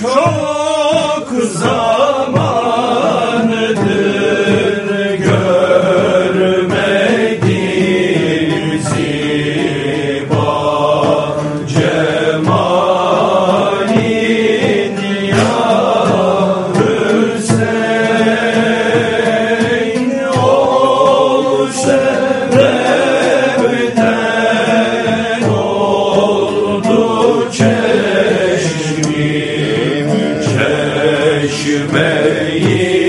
Çok zamandır çeşmeyi